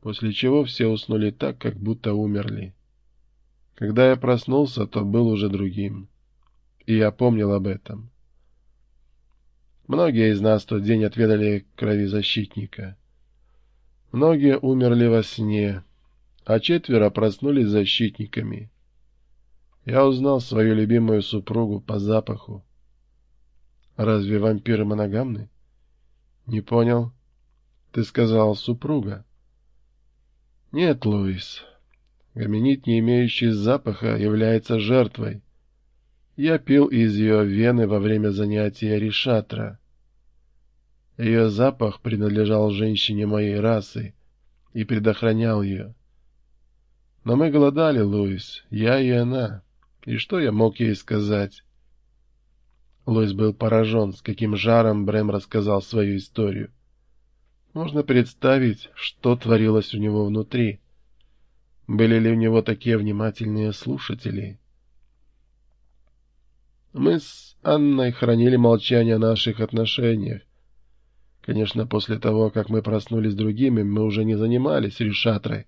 после чего все уснули так, как будто умерли. Когда я проснулся, то был уже другим, и я помнил об этом. Многие из нас тот день отведали крови защитника. Многие умерли во сне, а четверо проснулись защитниками. Я узнал свою любимую супругу по запаху. Разве вампиры моногамны? Не понял. Ты сказал супруга. Нет, Луис. Гоминид, не имеющий запаха, является жертвой. Я пил из ее вены во время занятия решатра. Ее запах принадлежал женщине моей расы и предохранял ее. Но мы голодали, Луис, я и она. И что я мог ей сказать? Луис был поражен, с каким жаром Брэм рассказал свою историю. Можно представить, что творилось у него внутри. Были ли у него такие внимательные слушатели? Мы с Анной хранили молчание о наших отношениях. Конечно, после того, как мы проснулись другими, мы уже не занимались решатрой.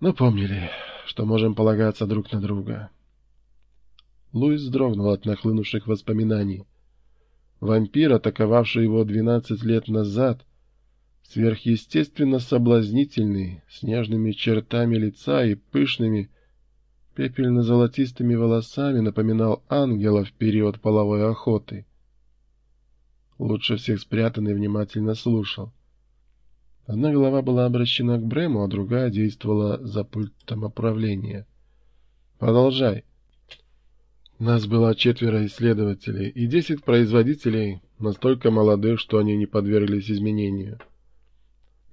Но помнили, что можем полагаться друг на друга. Луис вздрогнул от нахлынувших воспоминаний. Вампир, атаковавший его двенадцать лет назад, сверхъестественно соблазнительный, с нежными чертами лица и пышными, пепельно-золотистыми волосами, напоминал ангела в период половой охоты. Лучше всех спрятанный внимательно слушал. Одна голова была обращена к Брему, а другая действовала за пультом управления. «Продолжай». Нас было четверо исследователей и десять производителей, настолько молодых, что они не подверглись изменению.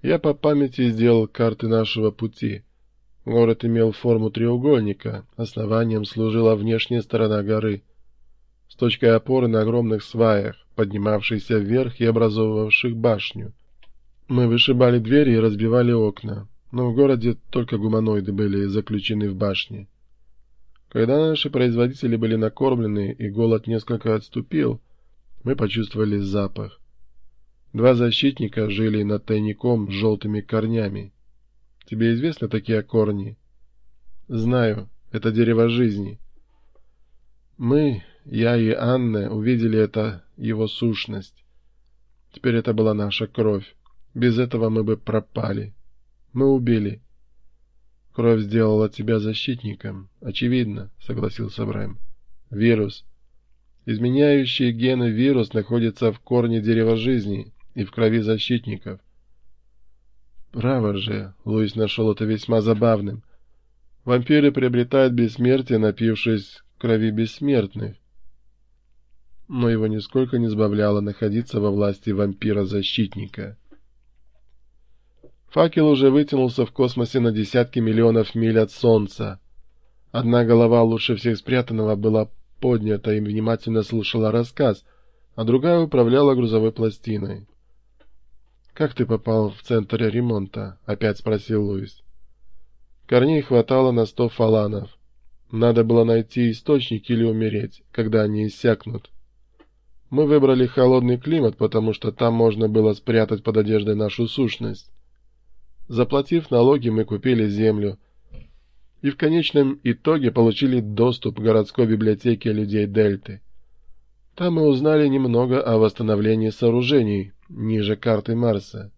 Я по памяти сделал карты нашего пути. Город имел форму треугольника, основанием служила внешняя сторона горы, с точкой опоры на огромных сваях, поднимавшихся вверх и образовывавших башню. Мы вышибали двери и разбивали окна, но в городе только гуманоиды были заключены в башне. Когда наши производители были накормлены и голод несколько отступил, мы почувствовали запах. Два защитника жили над тайником с желтыми корнями. Тебе известны такие корни? Знаю, это дерево жизни. Мы, я и Анна, увидели это его сущность. Теперь это была наша кровь. Без этого мы бы пропали. Мы убили. Кровь сделала тебя защитником. Очевидно, согласился Брэм. Вирус. Изменяющий гены вирус находится в корне дерева жизни и в крови защитников. Право же, Луис нашел это весьма забавным. Вампиры приобретают бессмертие, напившись крови бессмертных. Но его нисколько не сбавляло находиться во власти вампира-защитника. Факел уже вытянулся в космосе на десятки миллионов миль от Солнца. Одна голова лучше всех спрятанного была поднята и внимательно слушала рассказ, а другая управляла грузовой пластиной. «Как ты попал в центр ремонта?» — опять спросил Луис. Корней хватало на сто фаланов. Надо было найти источник или умереть, когда они иссякнут. Мы выбрали холодный климат, потому что там можно было спрятать под одеждой нашу сущность. Заплатив налоги, мы купили землю и в конечном итоге получили доступ к городской библиотеке людей Дельты. Там мы узнали немного о восстановлении сооружений ниже карты Марса.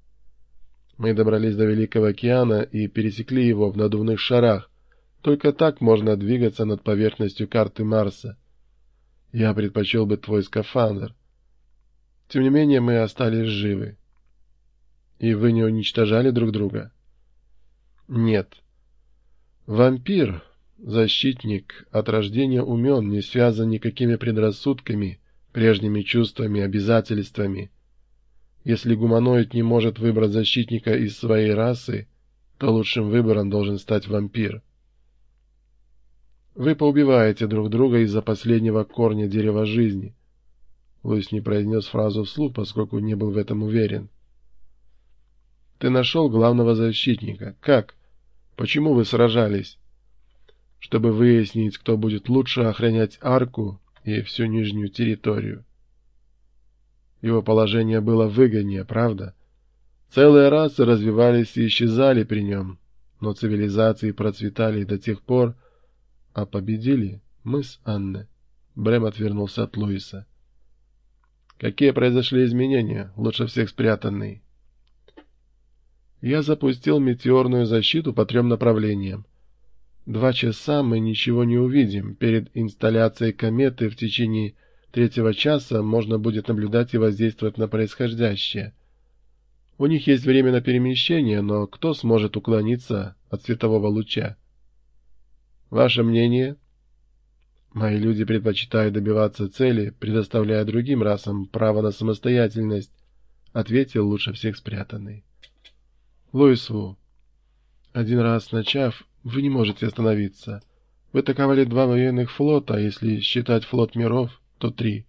Мы добрались до Великого океана и пересекли его в надувных шарах. Только так можно двигаться над поверхностью карты Марса. Я предпочел бы твой скафандр. Тем не менее, мы остались живы. И вы не уничтожали друг друга? Нет. Вампир, защитник, от рождения умен, не связан никакими предрассудками, прежними чувствами, обязательствами. Если гуманоид не может выбрать защитника из своей расы, то лучшим выбором должен стать вампир. Вы поубиваете друг друга из-за последнего корня дерева жизни. Луис не произнес фразу вслух, поскольку не был в этом уверен. Ты нашел главного защитника. Как? Почему вы сражались? Чтобы выяснить, кто будет лучше охранять арку и всю нижнюю территорию. Его положение было выгоднее, правда? Целые расы развивались и исчезали при нем, но цивилизации процветали до тех пор, а победили мы с Анной. Брэм отвернулся от Луиса. Какие произошли изменения, лучше всех спрятанный? Я запустил метеорную защиту по трем направлениям. Два часа мы ничего не увидим. Перед инсталляцией кометы в течение третьего часа можно будет наблюдать и воздействовать на происходящее. У них есть время на перемещение, но кто сможет уклониться от светового луча? Ваше мнение? Мои люди предпочитают добиваться цели, предоставляя другим расам право на самостоятельность, ответил лучше всех спрятанный. Луису, один раз начав, вы не можете остановиться. Вы атаковали два военных флота, а если считать флот миров, то три.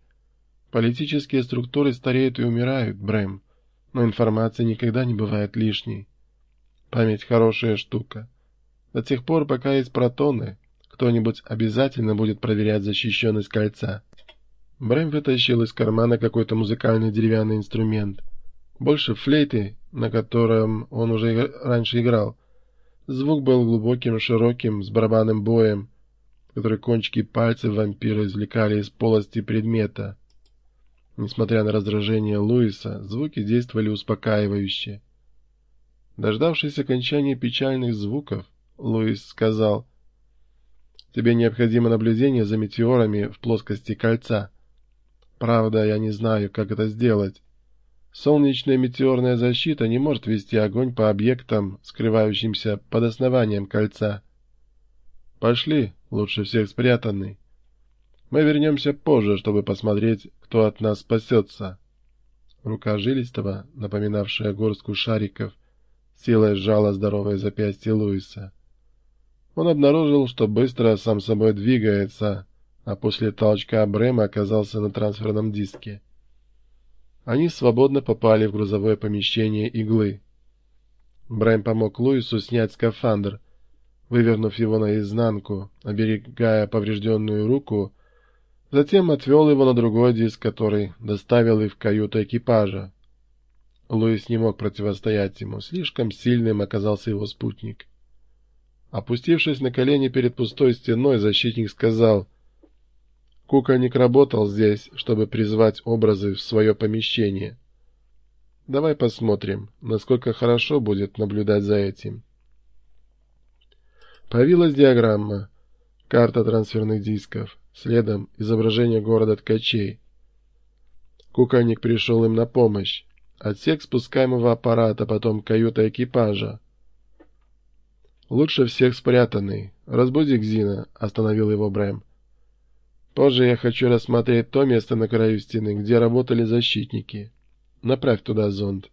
Политические структуры стареют и умирают, Брэм, но информация никогда не бывает лишней. Память хорошая штука. До тех пор, пока есть протоны, кто-нибудь обязательно будет проверять защищенность кольца. Брэм вытащил из кармана какой-то музыкальный деревянный инструмент. Больше флейты, на котором он уже раньше играл. Звук был глубоким, широким, с барабанным боем, который кончики пальцев вампира извлекали из полости предмета. Несмотря на раздражение Луиса, звуки действовали успокаивающе. Дождавшись окончания печальных звуков, Луис сказал — Тебе необходимо наблюдение за метеорами в плоскости кольца. Правда, я не знаю, как это сделать. Солнечная метеорная защита не может вести огонь по объектам, скрывающимся под основанием кольца. Пошли, лучше всех спрятанный. Мы вернемся позже, чтобы посмотреть, кто от нас спасется. Рука жилистого, напоминавшая горстку шариков, силой сжала здоровое запястье Луиса. Он обнаружил, что быстро сам собой двигается, а после толчка Брэма оказался на трансферном диске. Они свободно попали в грузовое помещение иглы. Брэм помог Луису снять скафандр, вывернув его наизнанку, оберегая поврежденную руку, затем отвел его на другой диск, который доставил их в каюту экипажа. Луис не мог противостоять ему, слишком сильным оказался его спутник. Опустившись на колени перед пустой стеной, защитник сказал, «Кукольник работал здесь, чтобы призвать образы в свое помещение. Давай посмотрим, насколько хорошо будет наблюдать за этим». Появилась диаграмма, карта трансферных дисков, следом изображение города ткачей. Кукольник пришел им на помощь. Отсек спускаемого аппарата, потом каюта экипажа. Лучше всех спрятанный. Разбуди Гзина, остановил его Брэм. Позже я хочу рассмотреть то место на краю стены, где работали защитники. Направь туда зонд.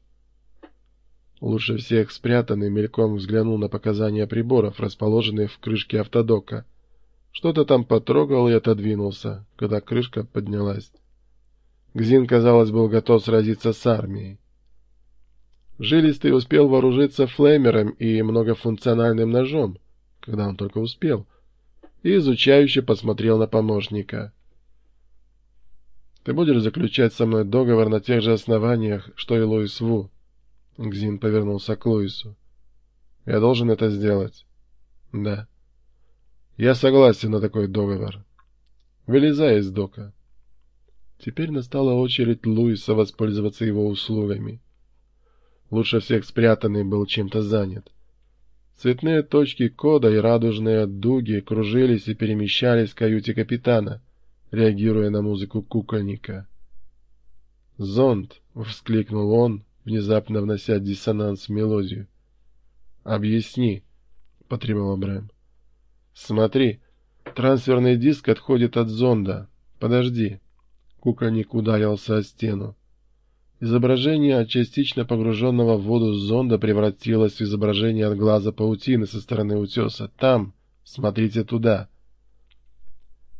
Лучше всех спрятанный мельком взглянул на показания приборов, расположенных в крышке автодока. Что-то там потрогал и отодвинулся, когда крышка поднялась. Гзин, казалось, был готов сразиться с армией. Жилистый успел вооружиться флеймером и многофункциональным ножом, когда он только успел, и изучающе посмотрел на помощника. «Ты будешь заключать со мной договор на тех же основаниях, что и Луис Ву?» Гзин повернулся к Луису. «Я должен это сделать?» «Да». «Я согласен на такой договор. Вылезай из дока». Теперь настала очередь Луиса воспользоваться его услугами лучше всех спрятанный, был чем-то занят. Цветные точки кода и радужные дуги кружились и перемещались в каюте капитана, реагируя на музыку кукольника. «Зонд!» — вскликнул он, внезапно внося диссонанс в мелодию. «Объясни», — потребовал Брэм. «Смотри, трансферный диск отходит от зонда. Подожди». Кукольник ударился о стену. Изображение частично погруженного в воду зонда превратилось в изображение от глаза паутины со стороны утеса. Там, смотрите туда.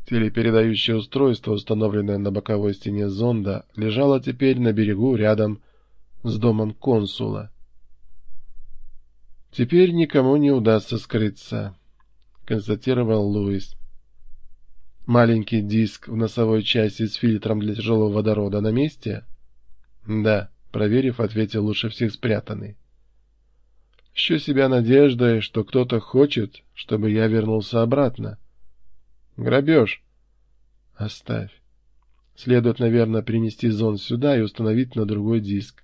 Телепередающее устройство, установленное на боковой стене зонда, лежало теперь на берегу рядом с домом консула. «Теперь никому не удастся скрыться», — констатировал Луис. «Маленький диск в носовой части с фильтром для тяжелого водорода на месте?» Да, проверив, ответил лучше всех спрятанный. Ищу себя надеждой, что кто-то хочет, чтобы я вернулся обратно. Грабеж. Оставь. Следует, наверное, принести зон сюда и установить на другой диск.